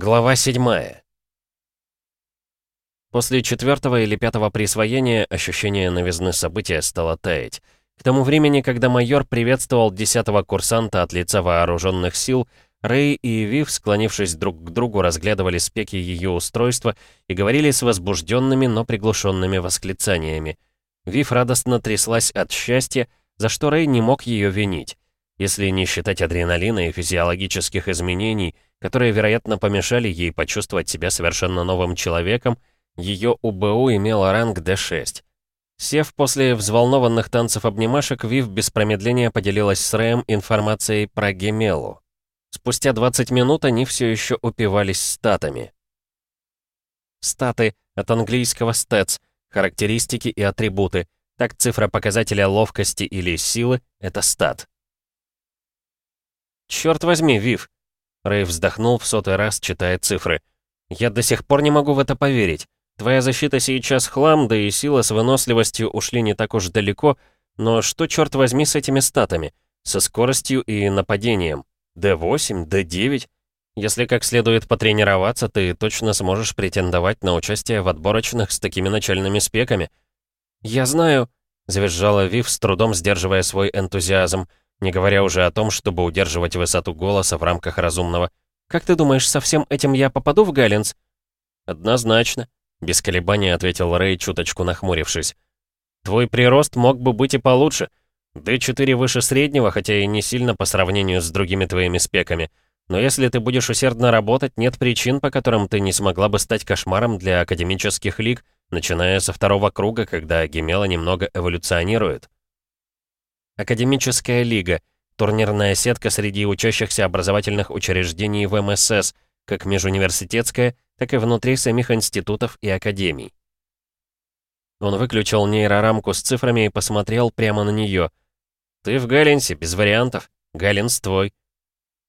Глава 7 После четвертого или пятого присвоения ощущение новизны события стало таять. К тому времени, когда майор приветствовал десятого курсанта от лица вооруженных сил, Рэй и Вив, склонившись друг к другу, разглядывали спеки ее устройства и говорили с возбужденными, но приглушенными восклицаниями. Вив радостно тряслась от счастья, за что Рэй не мог ее винить. Если не считать адреналина и физиологических изменений, которые, вероятно, помешали ей почувствовать себя совершенно новым человеком, ее УБУ имела ранг D6. Сев после взволнованных танцев-обнимашек, Вив без промедления поделилась с Рэем информацией про Гемелу. Спустя 20 минут они все еще упивались статами. Статы от английского stats, характеристики и атрибуты. Так цифра показателя ловкости или силы — это стат. «Чёрт возьми, Вив!» Рэй вздохнул в сотый раз, читая цифры. «Я до сих пор не могу в это поверить. Твоя защита сейчас хлам, да и сила с выносливостью ушли не так уж далеко, но что, черт возьми, с этими статами? Со скоростью и нападением? D8, D9? Если как следует потренироваться, ты точно сможешь претендовать на участие в отборочных с такими начальными спеками. «Я знаю», — завизжала Вив, с трудом сдерживая свой энтузиазм, не говоря уже о том, чтобы удерживать высоту голоса в рамках разумного. «Как ты думаешь, со всем этим я попаду в Галлинс?» «Однозначно», — без колебаний ответил Рэй, чуточку нахмурившись. «Твой прирост мог бы быть и получше. D4 выше среднего, хотя и не сильно по сравнению с другими твоими спеками. Но если ты будешь усердно работать, нет причин, по которым ты не смогла бы стать кошмаром для академических лиг, начиная со второго круга, когда Гемела немного эволюционирует». Академическая лига — турнирная сетка среди учащихся образовательных учреждений в МСС, как межуниверситетская, так и внутри самих институтов и академий. Он выключил нейрорамку с цифрами и посмотрел прямо на нее. «Ты в Галлинсе, без вариантов. Галлинс твой».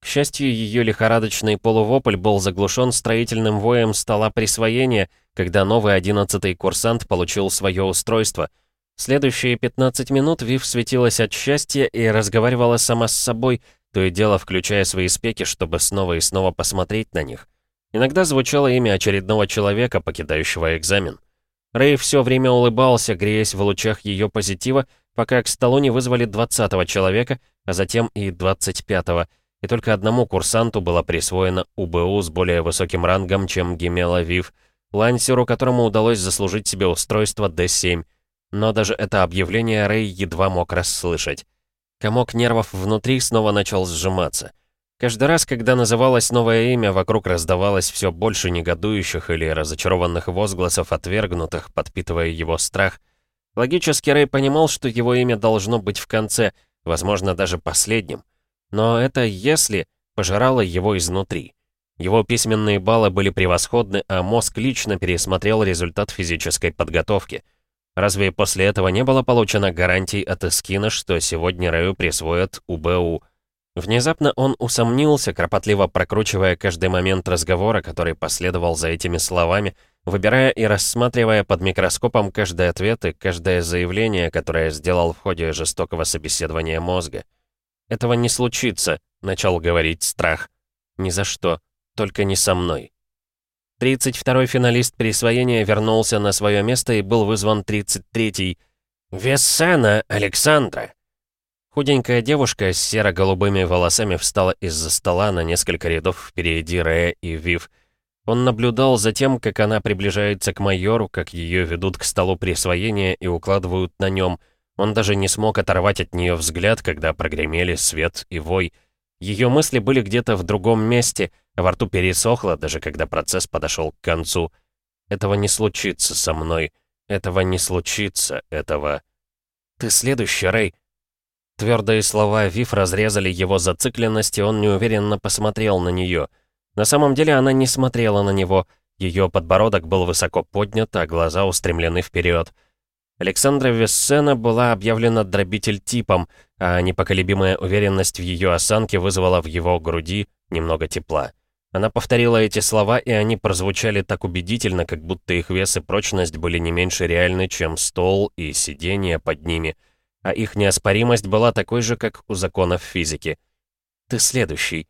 К счастью, ее лихорадочный полувопль был заглушен строительным воем стола присвоения, когда новый одиннадцатый курсант получил свое устройство — Следующие 15 минут Вив светилась от счастья и разговаривала сама с собой, то и дело включая свои спеки, чтобы снова и снова посмотреть на них. Иногда звучало имя очередного человека, покидающего экзамен. Рэй все время улыбался, греясь в лучах ее позитива, пока к столу не вызвали 20-го человека, а затем и 25-го, и только одному курсанту было присвоено УБУ с более высоким рангом, чем Гемела Вив, лансеру, которому удалось заслужить себе устройство D7, но даже это объявление Рэй едва мог расслышать. Комок нервов внутри снова начал сжиматься. Каждый раз, когда называлось новое имя, вокруг раздавалось все больше негодующих или разочарованных возгласов отвергнутых, подпитывая его страх. Логически Рэй понимал, что его имя должно быть в конце, возможно, даже последним. Но это «если» пожирало его изнутри. Его письменные баллы были превосходны, а мозг лично пересмотрел результат физической подготовки — Разве после этого не было получено гарантий от Эскина, что сегодня Рэю присвоят УБУ? Внезапно он усомнился, кропотливо прокручивая каждый момент разговора, который последовал за этими словами, выбирая и рассматривая под микроскопом каждый ответ и каждое заявление, которое сделал в ходе жестокого собеседования мозга. «Этого не случится», — начал говорить страх. «Ни за что, только не со мной». 32-й финалист присвоения вернулся на свое место и был вызван 33-й. «Вессена Александра!» Худенькая девушка с серо-голубыми волосами встала из-за стола на несколько рядов впереди Рэя и Вив. Он наблюдал за тем, как она приближается к майору, как ее ведут к столу присвоения и укладывают на нем. Он даже не смог оторвать от нее взгляд, когда прогремели свет и вой. Ее мысли были где-то в другом месте — во рту пересохло, даже когда процесс подошел к концу. Этого не случится со мной. Этого не случится, этого... Ты следующий, Рэй. Твердые слова Вив разрезали его зацикленность, и он неуверенно посмотрел на нее. На самом деле она не смотрела на него. Ее подбородок был высоко поднят, а глаза устремлены вперед. Александра Вессена была объявлена дробитель типом, а непоколебимая уверенность в ее осанке вызвала в его груди немного тепла. Она повторила эти слова, и они прозвучали так убедительно, как будто их вес и прочность были не меньше реальны, чем стол и сиденье под ними, а их неоспоримость была такой же, как у законов физики. «Ты следующий».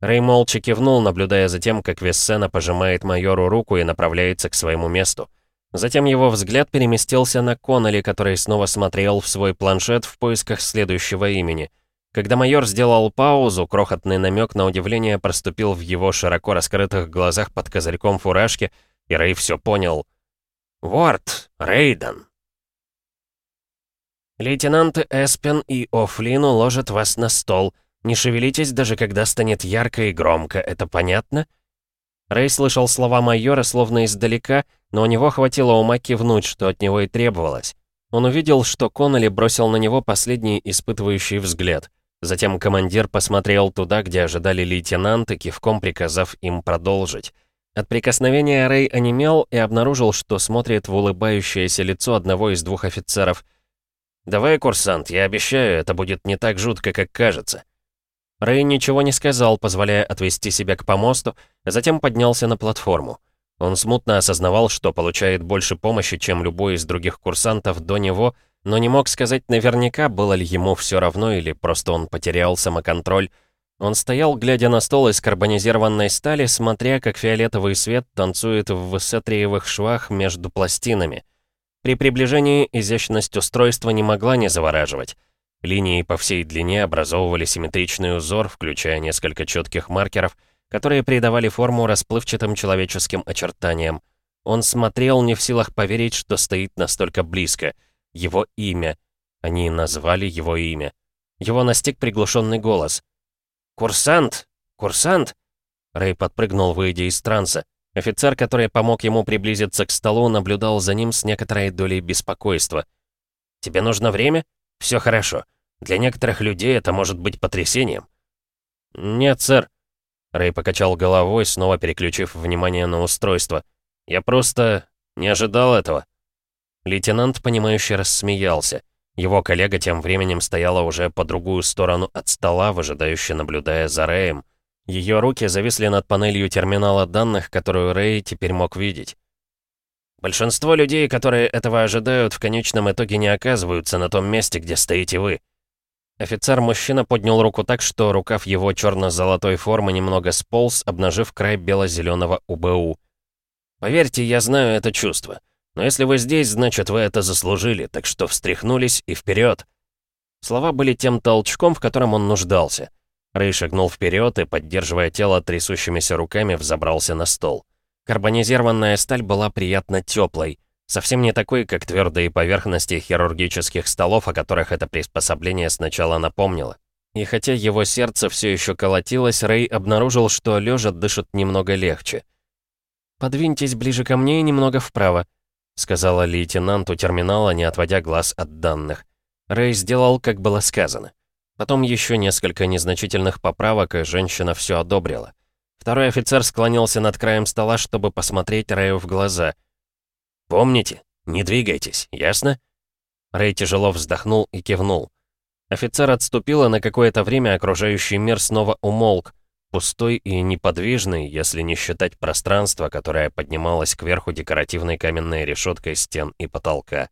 Рэй молча кивнул, наблюдая за тем, как Вессена пожимает майору руку и направляется к своему месту. Затем его взгляд переместился на Коннелли, который снова смотрел в свой планшет в поисках следующего имени. Когда майор сделал паузу, крохотный намек на удивление проступил в его широко раскрытых глазах под козырьком фуражки, и Рэй все понял. «Ворд, Рейден». «Лейтенанты Эспен и О'Флинн уложат вас на стол», не шевелитесь, даже когда станет ярко и громко, это понятно?» Рэй слышал слова майора словно издалека, но у него хватило ума кивнуть, что от него и требовалось. Он увидел, что Коннелли бросил на него последний испытывающий взгляд. Затем командир посмотрел туда, где ожидали лейтенанты, кивком приказав им продолжить. От прикосновения Рэй онемел и обнаружил, что смотрит в улыбающееся лицо одного из двух офицеров. «Давай, курсант, я обещаю, это будет не так жутко, как кажется». Рэй ничего не сказал, позволяя отвести себя к помосту, а затем поднялся на платформу. Он смутно осознавал, что получает больше помощи, чем любой из других курсантов до него, но не мог сказать наверняка, было ли ему все равно или просто он потерял самоконтроль. Он стоял, глядя на стол из карбонизированной стали, смотря, как фиолетовый свет танцует в высотриевых швах между пластинами. При приближении изящность устройства не могла не завораживать. Линии по всей длине образовывали симметричный узор, включая несколько четких маркеров, которые придавали форму расплывчатым человеческим очертаниям. Он смотрел, не в силах поверить, что стоит настолько близко. Его имя. Они назвали его имя. Его настиг приглушенный голос. «Курсант! Курсант!» Рэй подпрыгнул, выйдя из транса. Офицер, который помог ему приблизиться к столу, наблюдал за ним с некоторой долей беспокойства. «Тебе нужно время?» Все хорошо. Для некоторых людей это может быть потрясением». «Нет, сэр». Рэй покачал головой, снова переключив внимание на устройство. «Я просто не ожидал этого». Лейтенант, понимающе рассмеялся. Его коллега тем временем стояла уже по другую сторону от стола, выжидающе наблюдая за Рэем. Ее руки зависли над панелью терминала данных, которую Рэй теперь мог видеть. Большинство людей, которые этого ожидают, в конечном итоге не оказываются на том месте, где стоите вы. Офицер-мужчина поднял руку так, что рукав его черно-золотой формы немного сполз, обнажив край бело-зеленого УБУ. «Поверьте, я знаю это чувство. Но если вы здесь, значит, вы это заслужили, так что встряхнулись и вперед. Слова были тем толчком, в котором он нуждался. Рэй шагнул вперед и, поддерживая тело трясущимися руками, взобрался на стол. Карбонизированная сталь была приятно теплой, совсем не такой, как твердые поверхности хирургических столов, о которых это приспособление сначала напомнило. И хотя его сердце все еще колотилось, Рэй обнаружил, что лежа дышит немного легче. «Подвиньтесь ближе ко мне и немного вправо», — сказала лейтенант у терминала, не отводя глаз от данных. Рэй сделал, как было сказано. Потом еще несколько незначительных поправок, и женщина все одобрила. Второй офицер склонился над краем стола, чтобы посмотреть Рэю в глаза. «Помните, не двигайтесь, ясно?» Рэй тяжело вздохнул и кивнул. Офицер отступил, и на какое-то время окружающий мир снова умолк, пустой и неподвижный, если не считать пространство, которое поднималось кверху декоративной каменной решеткой стен и потолка.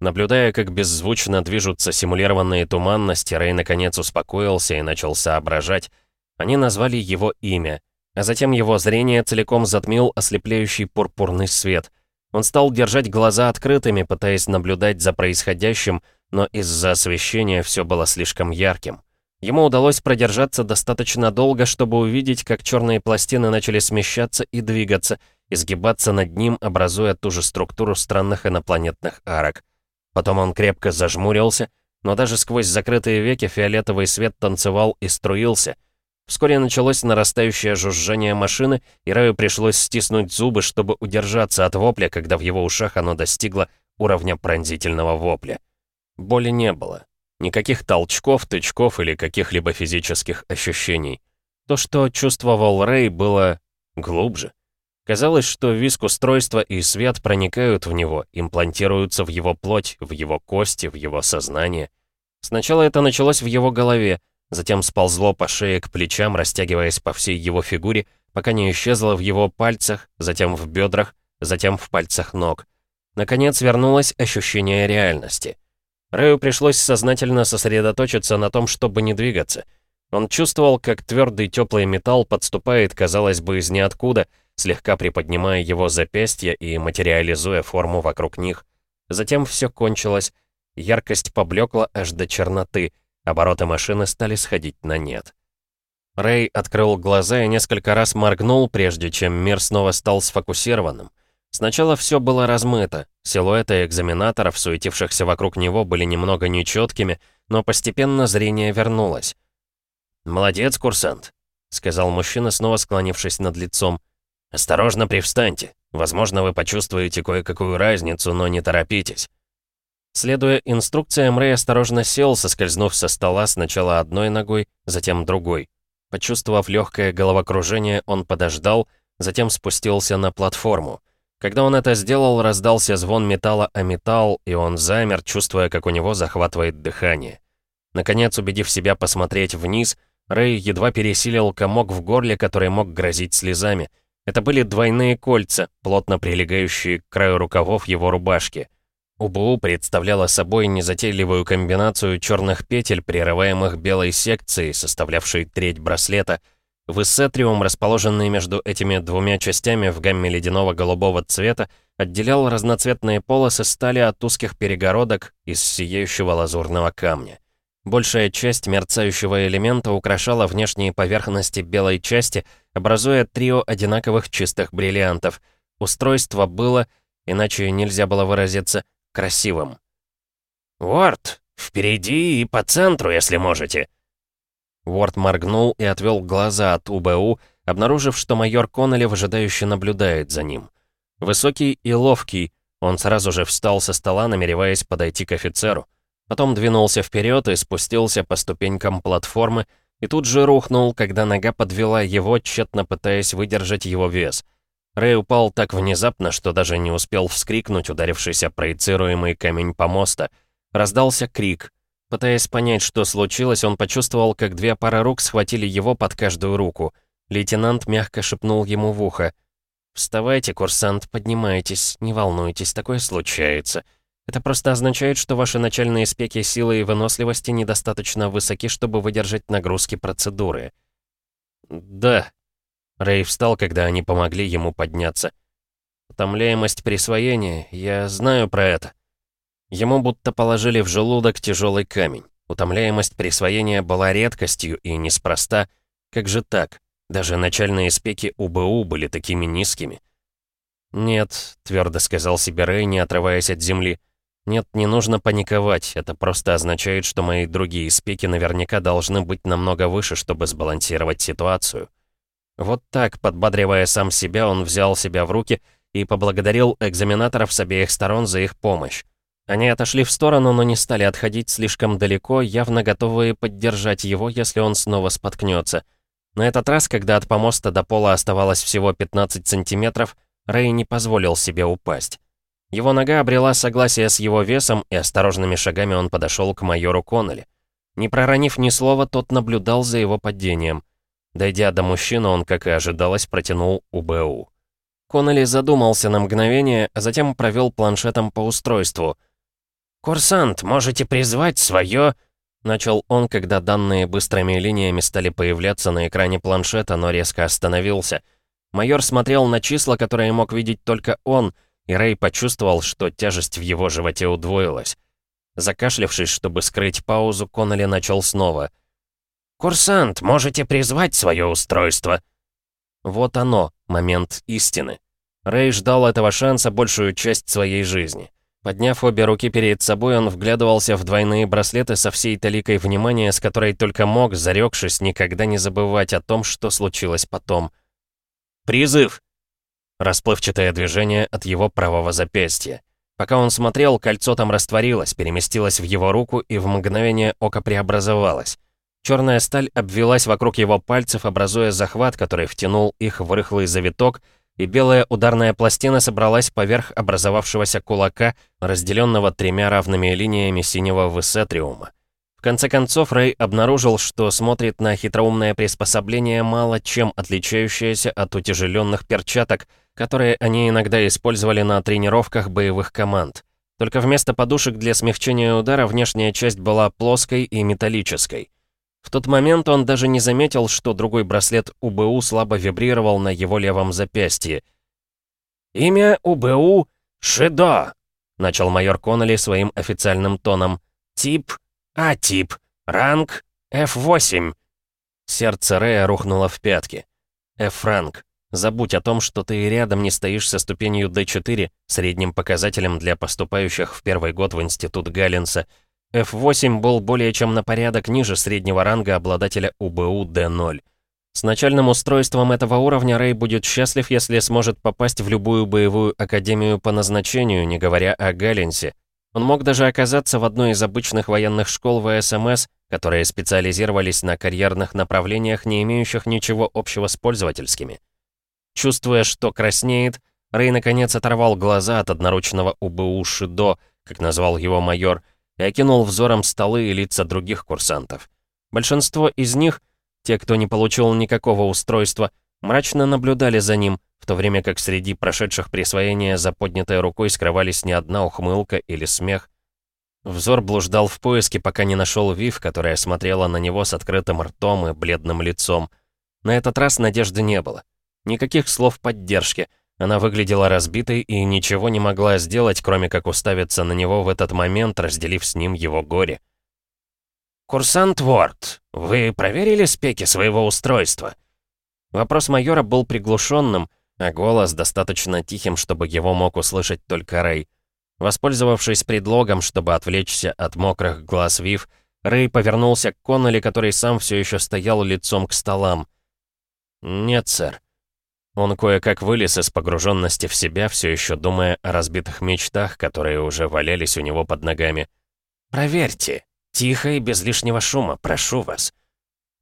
Наблюдая, как беззвучно движутся симулированные туманности, Рэй наконец успокоился и начал соображать. Они назвали его имя а затем его зрение целиком затмил ослепляющий пурпурный свет. Он стал держать глаза открытыми, пытаясь наблюдать за происходящим, но из-за освещения все было слишком ярким. Ему удалось продержаться достаточно долго, чтобы увидеть, как черные пластины начали смещаться и двигаться, изгибаться над ним, образуя ту же структуру странных инопланетных арок. Потом он крепко зажмурился, но даже сквозь закрытые веки фиолетовый свет танцевал и струился — Вскоре началось нарастающее жужжание машины, и Раю пришлось стиснуть зубы, чтобы удержаться от вопля, когда в его ушах оно достигло уровня пронзительного вопля. Боли не было. Никаких толчков, тычков или каких-либо физических ощущений. То, что чувствовал Рэй, было глубже. Казалось, что виск устройства и свет проникают в него, имплантируются в его плоть, в его кости, в его сознание. Сначала это началось в его голове, затем сползло по шее к плечам, растягиваясь по всей его фигуре, пока не исчезло в его пальцах, затем в бедрах, затем в пальцах ног. Наконец вернулось ощущение реальности. Рэю пришлось сознательно сосредоточиться на том, чтобы не двигаться. Он чувствовал, как твердый теплый металл подступает, казалось бы, из ниоткуда, слегка приподнимая его запястья и материализуя форму вокруг них. Затем все кончилось, яркость поблекла аж до черноты, обороты машины стали сходить на нет. Рэй открыл глаза и несколько раз моргнул, прежде чем мир снова стал сфокусированным. Сначала все было размыто, силуэты экзаменаторов, суетившихся вокруг него, были немного нечеткими, но постепенно зрение вернулось. «Молодец, курсант», — сказал мужчина, снова склонившись над лицом. «Осторожно привстаньте. Возможно, вы почувствуете кое-какую разницу, но не торопитесь». Следуя инструкциям, Рэй осторожно сел, соскользнув со стола сначала одной ногой, затем другой. Почувствовав легкое головокружение, он подождал, затем спустился на платформу. Когда он это сделал, раздался звон металла о металл, и он замер, чувствуя, как у него захватывает дыхание. Наконец, убедив себя посмотреть вниз, Рэй едва пересилил комок в горле, который мог грозить слезами. Это были двойные кольца, плотно прилегающие к краю рукавов его рубашки. УБУ представляла собой незатейливую комбинацию черных петель, прерываемых белой секцией, составлявшей треть браслета. Высетриум, расположенный между этими двумя частями в гамме ледяного голубого цвета, отделял разноцветные полосы стали от узких перегородок из сияющего лазурного камня. Большая часть мерцающего элемента украшала внешние поверхности белой части, образуя трио одинаковых чистых бриллиантов. Устройство было, иначе нельзя было выразиться, красивым. «Уорд, впереди и по центру, если можете!» Уорд моргнул и отвел глаза от УБУ, обнаружив, что майор Коннелли выжидающе наблюдает за ним. Высокий и ловкий, он сразу же встал со стола, намереваясь подойти к офицеру. Потом двинулся вперед и спустился по ступенькам платформы, и тут же рухнул, когда нога подвела его, тщетно пытаясь выдержать его вес. Рэй упал так внезапно, что даже не успел вскрикнуть, ударившийся проецируемый камень помоста. Раздался крик. Пытаясь понять, что случилось, он почувствовал, как две пары рук схватили его под каждую руку. Лейтенант мягко шепнул ему в ухо. «Вставайте, курсант, поднимайтесь, не волнуйтесь, такое случается». Это просто означает, что ваши начальные спеки силы и выносливости недостаточно высоки, чтобы выдержать нагрузки процедуры. Да. Рэй встал, когда они помогли ему подняться. Утомляемость присвоения, я знаю про это. Ему будто положили в желудок тяжелый камень. Утомляемость присвоения была редкостью и неспроста. Как же так? Даже начальные спеки УБУ были такими низкими. «Нет», — твердо сказал себе Рэй, не отрываясь от земли, — нет, не нужно паниковать, это просто означает, что мои другие спеки наверняка должны быть намного выше, чтобы сбалансировать ситуацию. Вот так, подбадривая сам себя, он взял себя в руки и поблагодарил экзаменаторов с обеих сторон за их помощь. Они отошли в сторону, но не стали отходить слишком далеко, явно готовые поддержать его, если он снова споткнется. На этот раз, когда от помоста до пола оставалось всего 15 сантиметров, Рэй не позволил себе упасть. Его нога обрела согласие с его весом, и осторожными шагами он подошел к майору Коннелли. Не проронив ни слова, тот наблюдал за его падением. Дойдя до мужчины, он, как и ожидалось, протянул УБУ. Коннелли задумался на мгновение, а затем провел планшетом по устройству. «Курсант, можете призвать свое...» Начал он, когда данные быстрыми линиями стали появляться на экране планшета, но резко остановился. Майор смотрел на числа, которые мог видеть только он — и Рэй почувствовал, что тяжесть в его животе удвоилась. Закашлявшись, чтобы скрыть паузу, Коннелли начал снова. «Курсант, можете призвать свое устройство?» Вот оно, момент истины. Рэй ждал этого шанса большую часть своей жизни. Подняв обе руки перед собой, он вглядывался в двойные браслеты со всей толикой внимания, с которой только мог, зарекшись никогда не забывать о том, что случилось потом. «Призыв!» Расплывчатое движение от его правого запястья. Пока он смотрел, кольцо там растворилось, переместилось в его руку и в мгновение ока преобразовалось. Черная сталь обвелась вокруг его пальцев, образуя захват, который втянул их в рыхлый завиток, и белая ударная пластина собралась поверх образовавшегося кулака, разделенного тремя равными линиями синего высетриума. В конце концов, Рэй обнаружил, что смотрит на хитроумное приспособление, мало чем отличающееся от утяжеленных перчаток, которые они иногда использовали на тренировках боевых команд. Только вместо подушек для смягчения удара внешняя часть была плоской и металлической. В тот момент он даже не заметил, что другой браслет УБУ слабо вибрировал на его левом запястье. «Имя УБУ — Шидо», — начал майор Коннелли своим официальным тоном. «Тип — А-тип. Ранг — F8». Сердце Рэя рухнуло в пятки. «F-ранг. Забудь о том, что ты рядом не стоишь со ступенью D4, средним показателем для поступающих в первый год в институт Галлинса. F8 был более чем на порядок ниже среднего ранга обладателя УБУ D0. С начальным устройством этого уровня Рэй будет счастлив, если сможет попасть в любую боевую академию по назначению, не говоря о Галлинсе. Он мог даже оказаться в одной из обычных военных школ ВСМС, которые специализировались на карьерных направлениях, не имеющих ничего общего с пользовательскими. Чувствуя, что краснеет, Рэй наконец оторвал глаза от одноручного УБУ Шидо, как назвал его майор, и окинул взором столы и лица других курсантов. Большинство из них, те, кто не получил никакого устройства, мрачно наблюдали за ним, в то время как среди прошедших присвоения за поднятой рукой скрывались не одна ухмылка или смех. Взор блуждал в поиске, пока не нашел Вив, которая смотрела на него с открытым ртом и бледным лицом. На этот раз надежды не было. Никаких слов поддержки. Она выглядела разбитой и ничего не могла сделать, кроме как уставиться на него в этот момент, разделив с ним его горе. «Курсант Ворд, вы проверили спеки своего устройства?» Вопрос майора был приглушенным, а голос достаточно тихим, чтобы его мог услышать только Рэй. Воспользовавшись предлогом, чтобы отвлечься от мокрых глаз Вив, Рэй повернулся к Коннелли, который сам все еще стоял лицом к столам. «Нет, сэр. Он кое-как вылез из погруженности в себя, все еще думая о разбитых мечтах, которые уже валялись у него под ногами. «Проверьте. Тихо и без лишнего шума, прошу вас».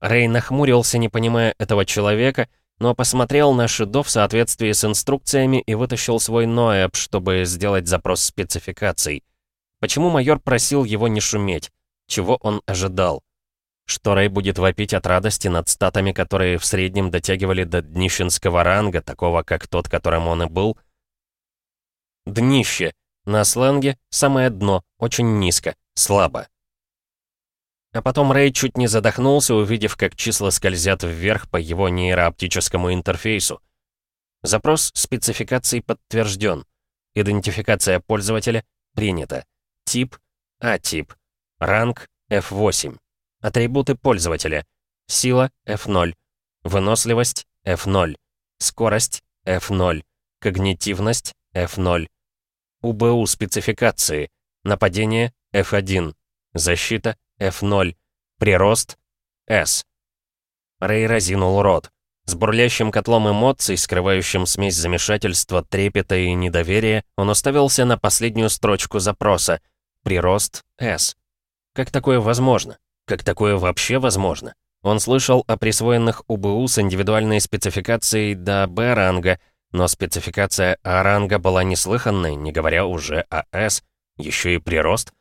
Рэй нахмурился, не понимая этого человека, но посмотрел на Шидо в соответствии с инструкциями и вытащил свой ноэб, чтобы сделать запрос спецификаций. Почему майор просил его не шуметь? Чего он ожидал? Что Рэй будет вопить от радости над статами, которые в среднем дотягивали до днищенского ранга, такого как тот, которым он и был. Днище. На сленге самое дно, очень низко, слабо. А потом Рэй чуть не задохнулся, увидев, как числа скользят вверх по его нейрооптическому интерфейсу. Запрос спецификаций подтвержден. Идентификация пользователя принята. Тип — А-тип. Ранг — F8. Атрибуты пользователя. Сила F0. Выносливость F0. Скорость F0. Когнитивность F0. УБУ спецификации. Нападение F1. Защита F0. Прирост S. Рэй разинул рот. С бурлящим котлом эмоций, скрывающим смесь замешательства, трепета и недоверия, он уставился на последнюю строчку запроса. Прирост S. Как такое возможно? Как такое вообще возможно? Он слышал о присвоенных УБУ с индивидуальной спецификацией до Б-ранга, но спецификация А-ранга была неслыханной, не говоря уже о С, еще и прирост.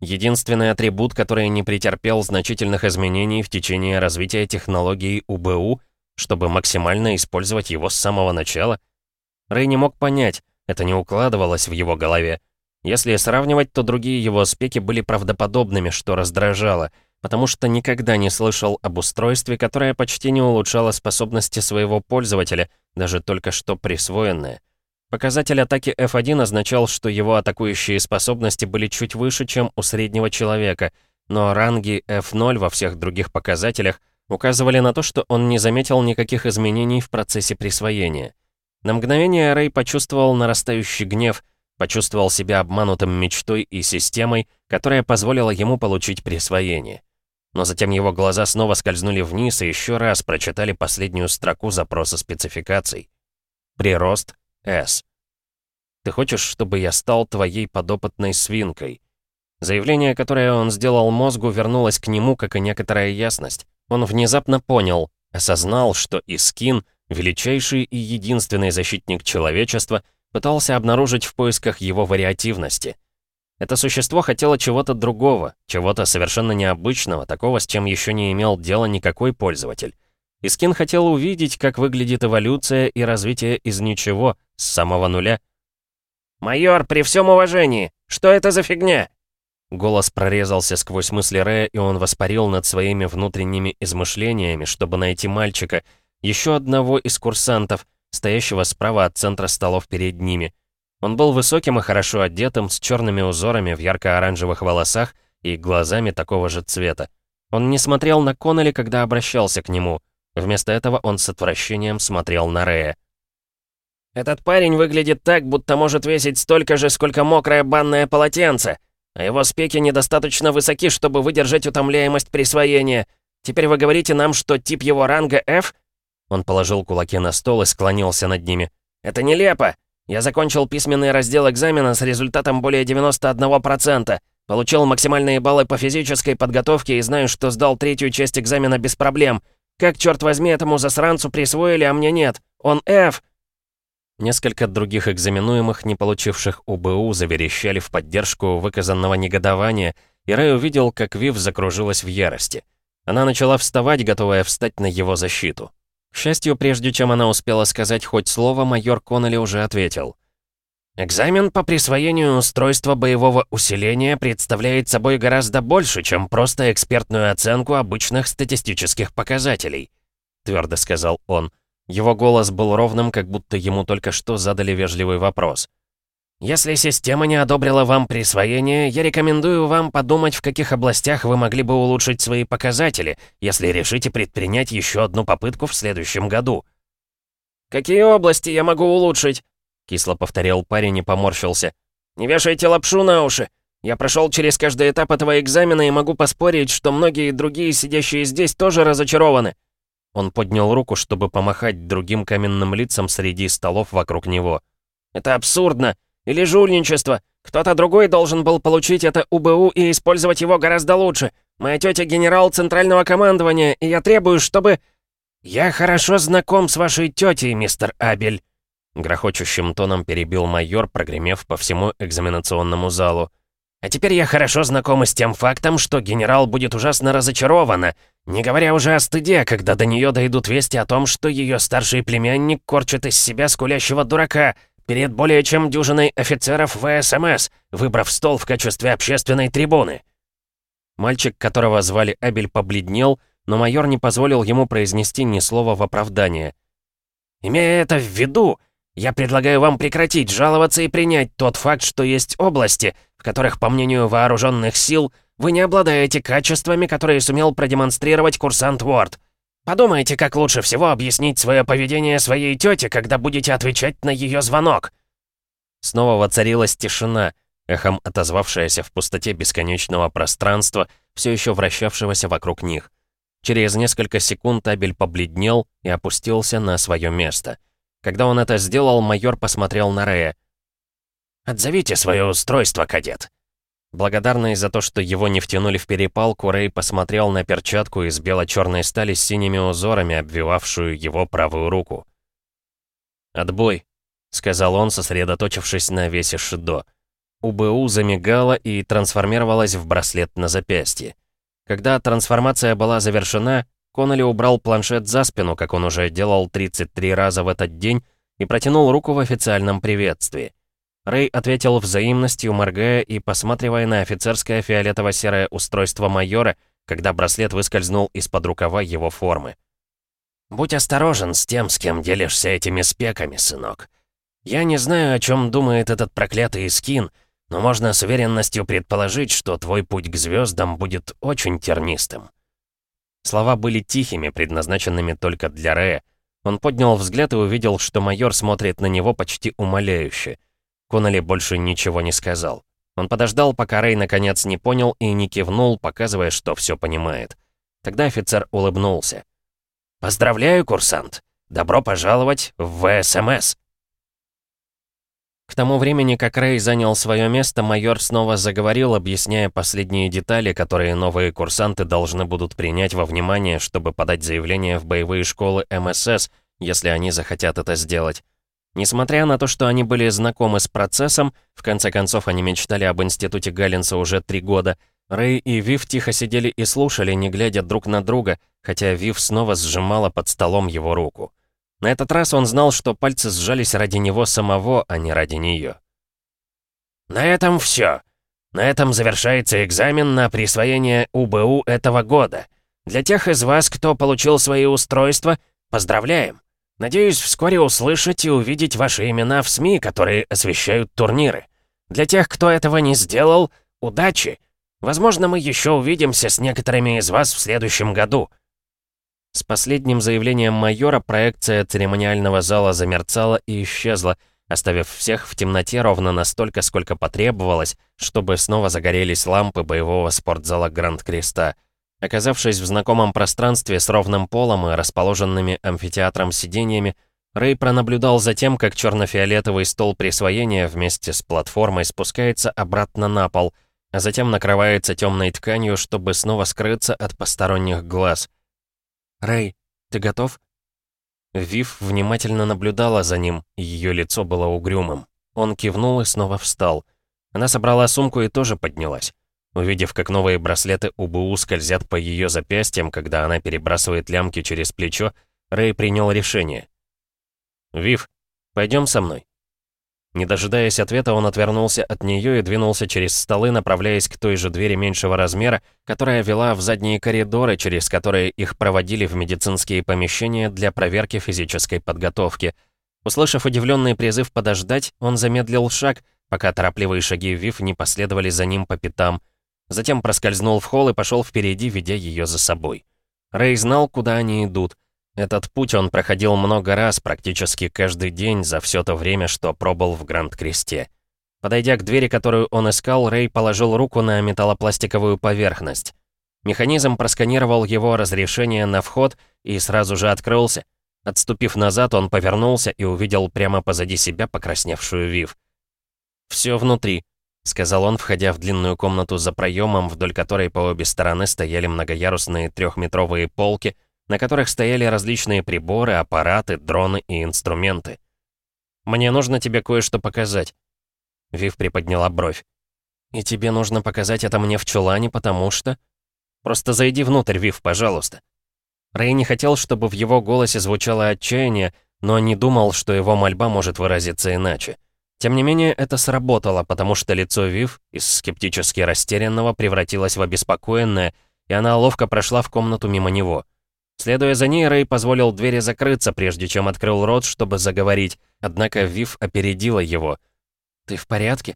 Единственный атрибут, который не претерпел значительных изменений в течение развития технологии УБУ, чтобы максимально использовать его с самого начала. Рэй не мог понять, это не укладывалось в его голове. Если сравнивать, то другие его спеки были правдоподобными, что раздражало — потому что никогда не слышал об устройстве, которое почти не улучшало способности своего пользователя, даже только что присвоенное. Показатель атаки F1 означал, что его атакующие способности были чуть выше, чем у среднего человека, но ранги F0 во всех других показателях указывали на то, что он не заметил никаких изменений в процессе присвоения. На мгновение Рэй почувствовал нарастающий гнев, почувствовал себя обманутым мечтой и системой, которая позволила ему получить присвоение но затем его глаза снова скользнули вниз и еще раз прочитали последнюю строку запроса спецификаций. Прирост S. «Ты хочешь, чтобы я стал твоей подопытной свинкой?» Заявление, которое он сделал мозгу, вернулось к нему, как и некоторая ясность. Он внезапно понял, осознал, что Искин, величайший и единственный защитник человечества, пытался обнаружить в поисках его вариативности — это существо хотело чего-то другого, чего-то совершенно необычного, такого, с чем еще не имел дела никакой пользователь. Искин хотел увидеть, как выглядит эволюция и развитие из ничего, с самого нуля. «Майор, при всем уважении, что это за фигня?» Голос прорезался сквозь мысли Рэя, и он воспарил над своими внутренними измышлениями, чтобы найти мальчика, еще одного из курсантов, стоящего справа от центра столов перед ними. Он был высоким и хорошо одетым, с черными узорами в ярко-оранжевых волосах и глазами такого же цвета. Он не смотрел на Коннелли, когда обращался к нему. Вместо этого он с отвращением смотрел на Рэя. «Этот парень выглядит так, будто может весить столько же, сколько мокрое банное полотенце», а его спеки недостаточно высоки, чтобы выдержать утомляемость присвоения. Теперь вы говорите нам, что тип его ранга F?» Он положил кулаки на стол и склонился над ними. «Это нелепо! Я закончил письменный раздел экзамена с результатом более 91%. Получил максимальные баллы по физической подготовке и знаю, что сдал третью часть экзамена без проблем. Как, черт возьми, этому засранцу присвоили, а мне нет? Он F!» Несколько других экзаменуемых, не получивших УБУ, заверещали в поддержку выказанного негодования, и Рэй увидел, как Вив закружилась в ярости. Она начала вставать, готовая встать на его защиту. К счастью, прежде чем она успела сказать хоть слово, майор Коннелли уже ответил. «Экзамен по присвоению устройства боевого усиления представляет собой гораздо больше, чем просто экспертную оценку обычных статистических показателей», — твердо сказал он. Его голос был ровным, как будто ему только что задали вежливый вопрос. «Если система не одобрила вам присвоение, я рекомендую вам подумать, в каких областях вы могли бы улучшить свои показатели, если решите предпринять еще одну попытку в следующем году». «Какие области я могу улучшить?» — кисло повторил парень и поморщился. «Не вешайте лапшу на уши. Я прошел через каждый этап этого экзамена и могу поспорить, что многие другие, сидящие здесь, тоже разочарованы. Он поднял руку, чтобы помахать другим каменным лицам среди столов вокруг него. «Это абсурдно! Или жульничество! Кто-то другой должен был получить это УБУ и использовать его гораздо лучше! Моя тетя генерал Центрального командования, и я требую, чтобы...» «Я хорошо знаком с вашей тетей, мистер Абель!» Грохочущим тоном перебил майор, прогремев по всему экзаменационному залу. А теперь я хорошо знакома с тем фактом, что генерал будет ужасно разочарована, не говоря уже о стыде, когда до нее дойдут вести о том, что ее старший племянник корчит из себя скулящего дурака перед более чем дюжиной офицеров ВСМС, выбрав стол в качестве общественной трибуны. Мальчик, которого звали Абель, побледнел, но майор не позволил ему произнести ни слова в оправдание. «Имея это в виду, я предлагаю вам прекратить жаловаться и принять тот факт, что есть области, в которых, по мнению вооруженных сил, вы не обладаете качествами, которые сумел продемонстрировать курсант Уорд. Подумайте, как лучше всего объяснить свое поведение своей тете, когда будете отвечать на ее звонок». Снова воцарилась тишина, эхом отозвавшаяся в пустоте бесконечного пространства, все еще вращавшегося вокруг них. Через несколько секунд Абель побледнел и опустился на свое место. Когда он это сделал, майор посмотрел на Рея. «Отзовите свое устройство, кадет!» Благодарный за то, что его не втянули в перепалку, Рэй посмотрел на перчатку из бело-черной стали с синими узорами, обвивавшую его правую руку. «Отбой», — сказал он, сосредоточившись на весе Шидо. УБУ замигала и трансформировалась в браслет на запястье. Когда трансформация была завершена, Коннелли убрал планшет за спину, как он уже делал 33 раза в этот день, и протянул руку в официальном приветствии. Рэй ответил взаимностью, моргая и посматривая на офицерское фиолетово-серое устройство майора, когда браслет выскользнул из-под рукава его формы. «Будь осторожен с тем, с кем делишься этими спеками, сынок. Я не знаю, о чем думает этот проклятый скин, но можно с уверенностью предположить, что твой путь к звездам будет очень тернистым». Слова были тихими, предназначенными только для Рэя. Он поднял взгляд и увидел, что майор смотрит на него почти умоляюще. Коннелли больше ничего не сказал. Он подождал, пока Рэй наконец не понял и не кивнул, показывая, что все понимает. Тогда офицер улыбнулся. «Поздравляю, курсант! Добро пожаловать в ВСМС!» К тому времени, как Рэй занял свое место, майор снова заговорил, объясняя последние детали, которые новые курсанты должны будут принять во внимание, чтобы подать заявление в боевые школы МСС, если они захотят это сделать. Несмотря на то, что они были знакомы с процессом, в конце концов они мечтали об институте Галлинса уже три года, Рэй и Вив тихо сидели и слушали, не глядя друг на друга, хотя Вив снова сжимала под столом его руку. На этот раз он знал, что пальцы сжались ради него самого, а не ради нее. «На этом все. На этом завершается экзамен на присвоение УБУ этого года. Для тех из вас, кто получил свои устройства, поздравляем. Надеюсь, вскоре услышать и увидеть ваши имена в СМИ, которые освещают турниры. Для тех, кто этого не сделал, удачи! Возможно, мы еще увидимся с некоторыми из вас в следующем году». С последним заявлением майора проекция церемониального зала замерцала и исчезла, оставив всех в темноте ровно настолько, сколько потребовалось, чтобы снова загорелись лампы боевого спортзала Гранд Креста. Оказавшись в знакомом пространстве с ровным полом и расположенными амфитеатром сиденьями, Рэй пронаблюдал за тем, как черно-фиолетовый стол присвоения вместе с платформой спускается обратно на пол, а затем накрывается темной тканью, чтобы снова скрыться от посторонних глаз. «Рэй, ты готов?» Вив внимательно наблюдала за ним, и ее лицо было угрюмым. Он кивнул и снова встал. Она собрала сумку и тоже поднялась. Увидев, как новые браслеты УБУ скользят по ее запястьям, когда она перебрасывает лямки через плечо, Рэй принял решение. «Вив, пойдем со мной?» Не дожидаясь ответа, он отвернулся от нее и двинулся через столы, направляясь к той же двери меньшего размера, которая вела в задние коридоры, через которые их проводили в медицинские помещения для проверки физической подготовки. Услышав удивленный призыв подождать, он замедлил шаг, пока торопливые шаги Вив не последовали за ним по пятам. Затем проскользнул в холл и пошел впереди, ведя ее за собой. Рэй знал, куда они идут. Этот путь он проходил много раз, практически каждый день за все то время, что пробыл в Гранд-Кресте. Подойдя к двери, которую он искал, Рэй положил руку на металлопластиковую поверхность. Механизм просканировал его разрешение на вход и сразу же открылся. Отступив назад, он повернулся и увидел прямо позади себя покрасневшую Вив. «Все внутри», — сказал он, входя в длинную комнату за проемом, вдоль которой по обе стороны стояли многоярусные трехметровые полки — на которых стояли различные приборы, аппараты, дроны и инструменты. «Мне нужно тебе кое-что показать». Вив приподняла бровь. «И тебе нужно показать это мне в чулане, потому что...» «Просто зайди внутрь, Вив, пожалуйста». Рэй не хотел, чтобы в его голосе звучало отчаяние, но не думал, что его мольба может выразиться иначе. Тем не менее, это сработало, потому что лицо Вив из скептически растерянного превратилось в обеспокоенное, и она ловко прошла в комнату мимо него. Следуя за ней, Рэй позволил двери закрыться, прежде чем открыл рот, чтобы заговорить, однако Вив опередила его. «Ты в порядке?»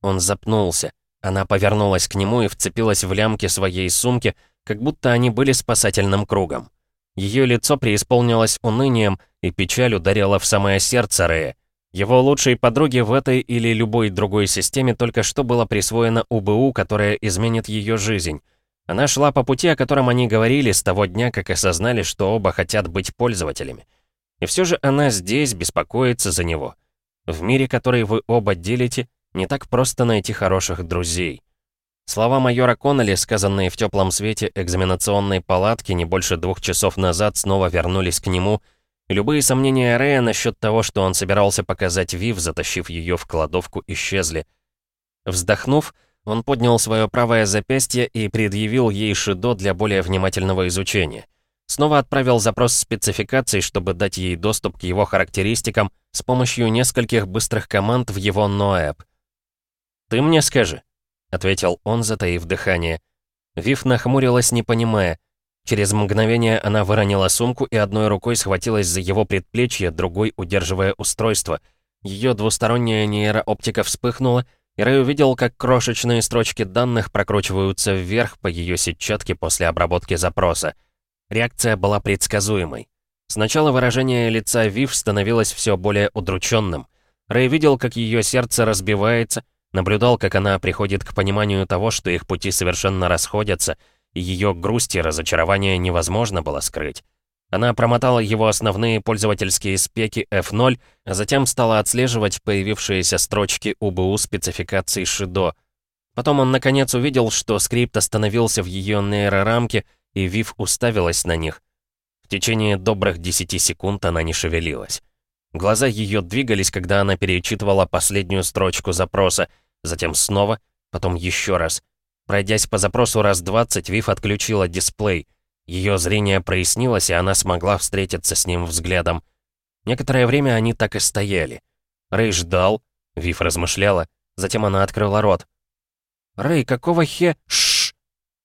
Он запнулся. Она повернулась к нему и вцепилась в лямки своей сумки, как будто они были спасательным кругом. Ее лицо преисполнилось унынием, и печаль ударила в самое сердце Рэя. Его лучшей подруге в этой или любой другой системе только что было присвоено УБУ, которое изменит ее жизнь. Она шла по пути, о котором они говорили с того дня, как осознали, что оба хотят быть пользователями. И все же она здесь беспокоится за него. В мире, который вы оба делите, не так просто найти хороших друзей. Слова майора Коннелли, сказанные в теплом свете экзаменационной палатки не больше двух часов назад, снова вернулись к нему, любые сомнения Рэя насчет того, что он собирался показать Вив, затащив ее в кладовку, исчезли. Вздохнув, он поднял свое правое запястье и предъявил ей Шидо для более внимательного изучения. Снова отправил запрос спецификаций, чтобы дать ей доступ к его характеристикам с помощью нескольких быстрых команд в его ноэп. «Ты мне скажи», — ответил он, затаив дыхание. Вив нахмурилась, не понимая. Через мгновение она выронила сумку и одной рукой схватилась за его предплечье, другой удерживая устройство. Ее двусторонняя нейрооптика вспыхнула, и Рэй увидел, как крошечные строчки данных прокручиваются вверх по ее сетчатке после обработки запроса. Реакция была предсказуемой. Сначала выражение лица Вив становилось все более удрученным. Рэй видел, как ее сердце разбивается, наблюдал, как она приходит к пониманию того, что их пути совершенно расходятся, ее грусть и разочарование невозможно было скрыть. Она промотала его основные пользовательские спеки F0, а затем стала отслеживать появившиеся строчки УБУ спецификаций Шидо. Потом он наконец увидел, что скрипт остановился в ее нейрорамке, и Вив уставилась на них. В течение добрых 10 секунд она не шевелилась. Глаза ее двигались, когда она перечитывала последнюю строчку запроса, затем снова, потом еще раз. Пройдясь по запросу раз 20, Вив отключила дисплей — ее зрение прояснилось, и она смогла встретиться с ним взглядом. Некоторое время они так и стояли. Рэй ждал, Вив размышляла, затем она открыла рот. Рэй, какого хе... Шш!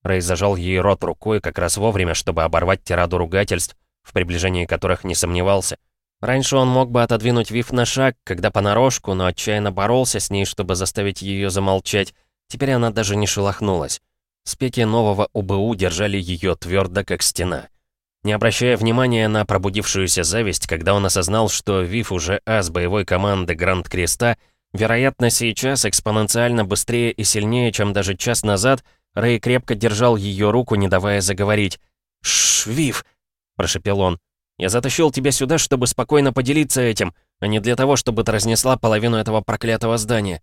Рэй зажал ей рот рукой как раз вовремя, чтобы оборвать тираду ругательств, в приближении которых не сомневался. Раньше он мог бы отодвинуть Вив на шаг, когда понарошку, но отчаянно боролся с ней, чтобы заставить ее замолчать. Теперь она даже не шелохнулась. Спеки нового УБУ держали ее твердо, как стена. Не обращая внимания на пробудившуюся зависть, когда он осознал, что Вив уже ас боевой команды Гранд Креста, вероятно, сейчас экспоненциально быстрее и сильнее, чем даже час назад, Рэй крепко держал ее руку, не давая заговорить. «Шш, Вив!» – прошепел он. Я затащил тебя сюда, чтобы спокойно поделиться этим, а не для того, чтобы ты разнесла половину этого проклятого здания».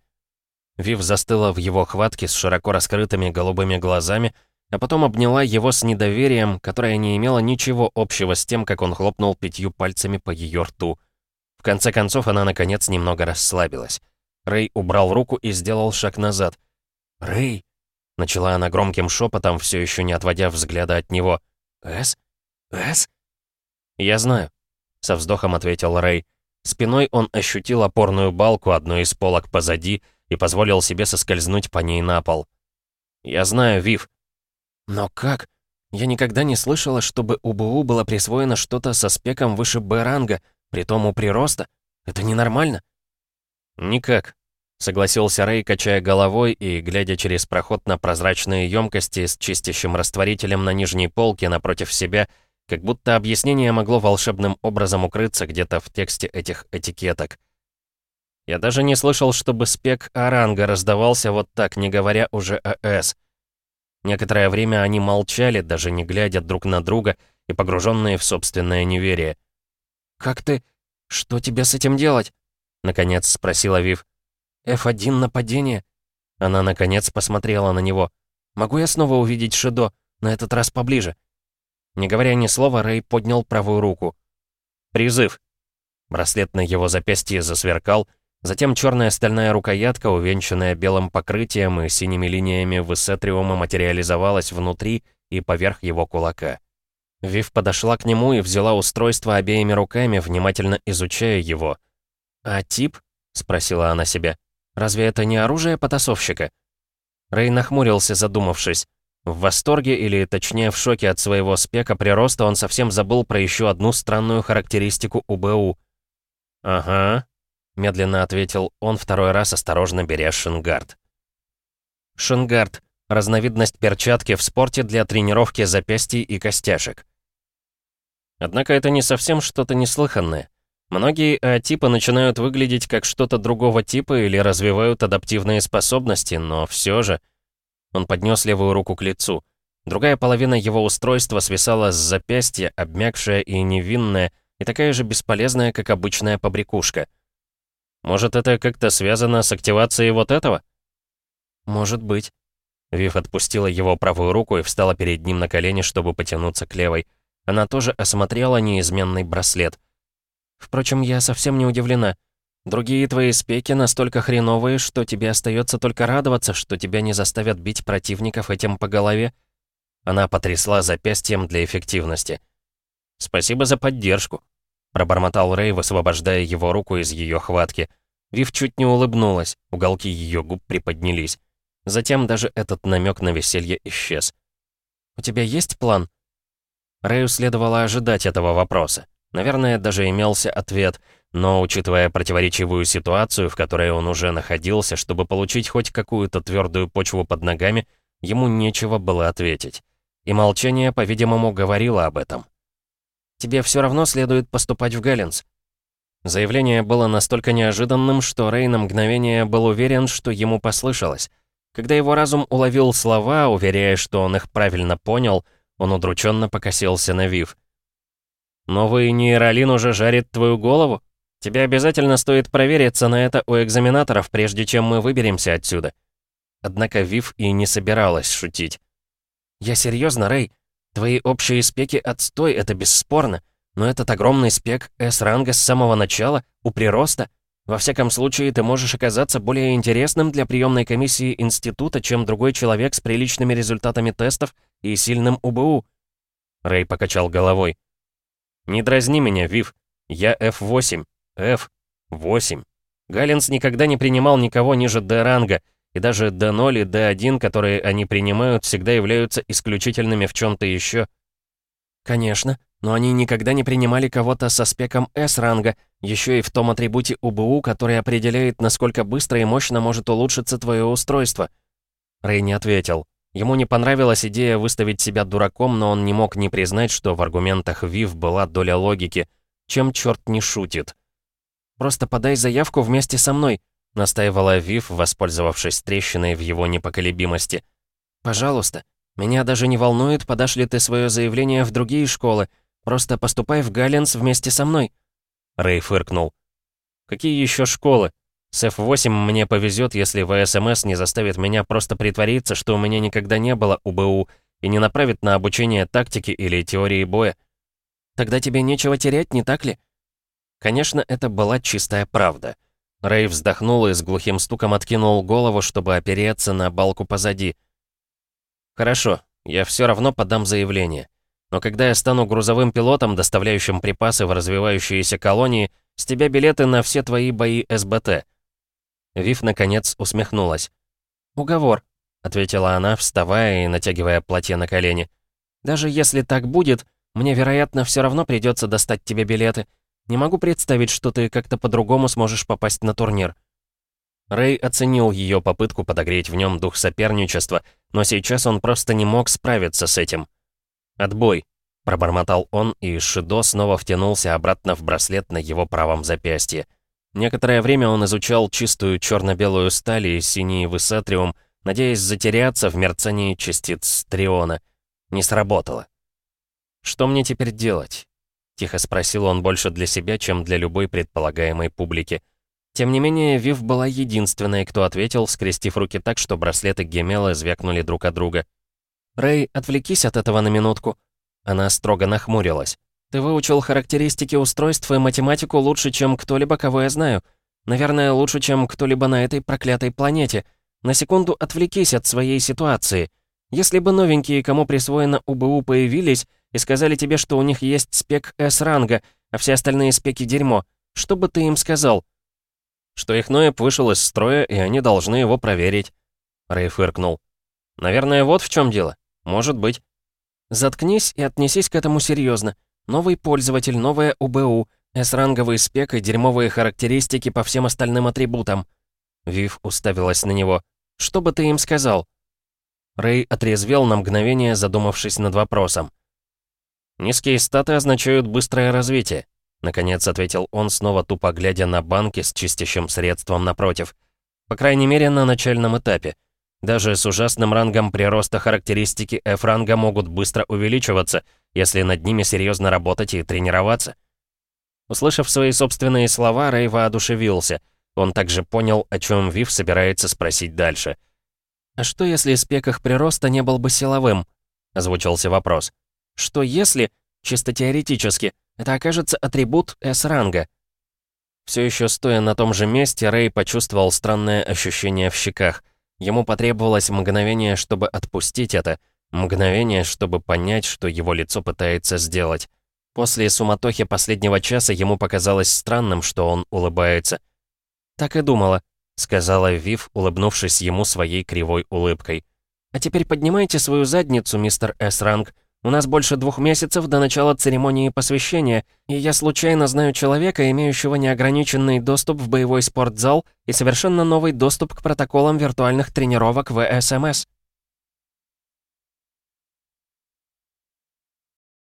Вив застыла в его хватке с широко раскрытыми голубыми глазами, а потом обняла его с недоверием, которое не имело ничего общего с тем, как он хлопнул пятью пальцами по ее рту. В конце концов, она, наконец, немного расслабилась. Рэй убрал руку и сделал шаг назад. «Рэй!» — начала она громким шепотом, все еще не отводя взгляда от него. «Эс? Эс?» «Я знаю», — со вздохом ответил Рэй. Спиной он ощутил опорную балку одной из полок позади и позволил себе соскользнуть по ней на пол. «Я знаю, Вив». «Но как? Я никогда не слышала, чтобы у БУ было присвоено что-то со спеком выше Б-ранга, притом у прироста. Это ненормально». «Никак», — согласился Рэй, качая головой и глядя через проход на прозрачные емкости с чистящим растворителем на нижней полке напротив себя — как будто объяснение могло волшебным образом укрыться где-то в тексте этих этикеток. Я даже не слышал, чтобы спек Аранга раздавался вот так, не говоря уже о С. Некоторое время они молчали, даже не глядя друг на друга и погруженные в собственное неверие. «Как ты? Что тебе с этим делать?» Наконец спросила Вив. «Ф1 нападение?» Она, наконец, посмотрела на него. «Могу я снова увидеть Шидо? На этот раз поближе?» Не говоря ни слова, Рэй поднял правую руку. «Призыв!» Браслет на его запястье засверкал, затем черная стальная рукоятка, увенчанная белым покрытием и синими линиями высетриума, материализовалась внутри и поверх его кулака. Вив подошла к нему и взяла устройство обеими руками, внимательно изучая его. «А тип?» — спросила она себя. «Разве это не оружие потасовщика?» Рэй нахмурился, задумавшись. В восторге, или точнее в шоке от своего спека прироста, он совсем забыл про еще одну странную характеристику УБУ. «Ага», — медленно ответил он, второй раз осторожно беря шингард. Шингард — разновидность перчатки в спорте для тренировки запястий и костяшек. Однако это не совсем что-то неслыханное. Многие А-типы начинают выглядеть как что-то другого типа или развивают адаптивные способности, но все же — он поднес левую руку к лицу. Другая половина его устройства свисала с запястья, обмякшая и невинная, и такая же бесполезная, как обычная побрякушка. Может, это как-то связано с активацией вот этого? Может быть. Вив отпустила его правую руку и встала перед ним на колени, чтобы потянуться к левой. Она тоже осмотрела неизменный браслет. Впрочем, я совсем не удивлена. Другие твои спеки настолько хреновые, что тебе остается только радоваться, что тебя не заставят бить противников этим по голове. Она потрясла запястьем для эффективности. «Спасибо за поддержку», — пробормотал Рэй, высвобождая его руку из ее хватки. Вив чуть не улыбнулась, уголки ее губ приподнялись. Затем даже этот намек на веселье исчез. «У тебя есть план?» Рэю следовало ожидать этого вопроса. Наверное, даже имелся ответ — но, учитывая противоречивую ситуацию, в которой он уже находился, чтобы получить хоть какую-то твердую почву под ногами, ему нечего было ответить. И молчание, по-видимому, говорило об этом. «Тебе все равно следует поступать в Галлинс». Заявление было настолько неожиданным, что Рэй на мгновение был уверен, что ему послышалось. Когда его разум уловил слова, уверяя, что он их правильно понял, он удрученно покосился на Вив. «Новый нейролин уже жарит твою голову?» Тебе обязательно стоит провериться на это у экзаменаторов, прежде чем мы выберемся отсюда». Однако Вив и не собиралась шутить. «Я серьезно, Рэй. Твои общие спеки отстой, это бесспорно. Но этот огромный спек С-ранга с самого начала, у прироста, во всяком случае, ты можешь оказаться более интересным для приемной комиссии института, чем другой человек с приличными результатами тестов и сильным УБУ». Рэй покачал головой. «Не дразни меня, Вив. Я F8. F. 8. Галлинс никогда не принимал никого ниже Д-ранга, и даже D0 и D1, которые они принимают, всегда являются исключительными в чем-то еще. Конечно, но они никогда не принимали кого-то со спеком S-ранга, еще и в том атрибуте УБУ, который определяет, насколько быстро и мощно может улучшиться твое устройство. Рэй не ответил. Ему не понравилась идея выставить себя дураком, но он не мог не признать, что в аргументах Вив была доля логики. Чем черт не шутит? «Просто подай заявку вместе со мной», — настаивала Вив, воспользовавшись трещиной в его непоколебимости. «Пожалуйста. Меня даже не волнует, подашь ли ты свое заявление в другие школы. Просто поступай в Галленс вместе со мной». Рэй фыркнул. «Какие еще школы? С F8 мне повезет, если ВСМС не заставит меня просто притвориться, что у меня никогда не было УБУ, и не направит на обучение тактики или теории боя. Тогда тебе нечего терять, не так ли? Конечно, это была чистая правда. Рэй вздохнул и с глухим стуком откинул голову, чтобы опереться на балку позади. «Хорошо, я все равно подам заявление. Но когда я стану грузовым пилотом, доставляющим припасы в развивающиеся колонии, с тебя билеты на все твои бои СБТ. Вив, наконец, усмехнулась. «Уговор», — ответила она, вставая и натягивая платье на колени. «Даже если так будет, мне, вероятно, все равно придется достать тебе билеты. Не могу представить, что ты как-то по-другому сможешь попасть на турнир». Рэй оценил ее попытку подогреть в нем дух соперничества, но сейчас он просто не мог справиться с этим. «Отбой», — пробормотал он, и Шидо снова втянулся обратно в браслет на его правом запястье. Некоторое время он изучал чистую черно-белую сталь и синий высатриум, надеясь затеряться в мерцании частиц Триона. Не сработало. «Что мне теперь делать?» — тихо спросил он больше для себя, чем для любой предполагаемой публики. Тем не менее, Вив была единственной, кто ответил, скрестив руки так, что браслеты Гемела звякнули друг от друга. «Рэй, отвлекись от этого на минутку». Она строго нахмурилась. Ты выучил характеристики устройств и математику лучше, чем кто-либо, кого я знаю. Наверное, лучше, чем кто-либо на этой проклятой планете. На секунду отвлекись от своей ситуации. Если бы новенькие, кому присвоено УБУ, появились и сказали тебе, что у них есть спек С-ранга, а все остальные спеки дерьмо, что бы ты им сказал? Что их Ноэб вышел из строя, и они должны его проверить. Рэй фыркнул. Наверное, вот в чем дело. Может быть. Заткнись и отнесись к этому серьезно. Новый пользователь, новая УБУ, С-ранговый спек и дерьмовые характеристики по всем остальным атрибутам. Вив уставилась на него. «Что бы ты им сказал?» Рэй отрезвел на мгновение, задумавшись над вопросом. «Низкие статы означают быстрое развитие», — наконец ответил он, снова тупо глядя на банки с чистящим средством напротив. «По крайней мере, на начальном этапе. Даже с ужасным рангом прироста характеристики F-ранга могут быстро увеличиваться, если над ними серьезно работать и тренироваться. Услышав свои собственные слова, Рэй воодушевился. Он также понял, о чем Вив собирается спросить дальше. «А что, если спек прироста не был бы силовым?» — озвучился вопрос. «Что если, чисто теоретически, это окажется атрибут S-ранга?» Все еще стоя на том же месте, Рэй почувствовал странное ощущение в щеках — Ему потребовалось мгновение, чтобы отпустить это, мгновение, чтобы понять, что его лицо пытается сделать. После суматохи последнего часа ему показалось странным, что он улыбается. «Так и думала», — сказала Вив, улыбнувшись ему своей кривой улыбкой. «А теперь поднимайте свою задницу, мистер С-ранг. У нас больше двух месяцев до начала церемонии посвящения, и я случайно знаю человека, имеющего неограниченный доступ в боевой спортзал и совершенно новый доступ к протоколам виртуальных тренировок в СМС.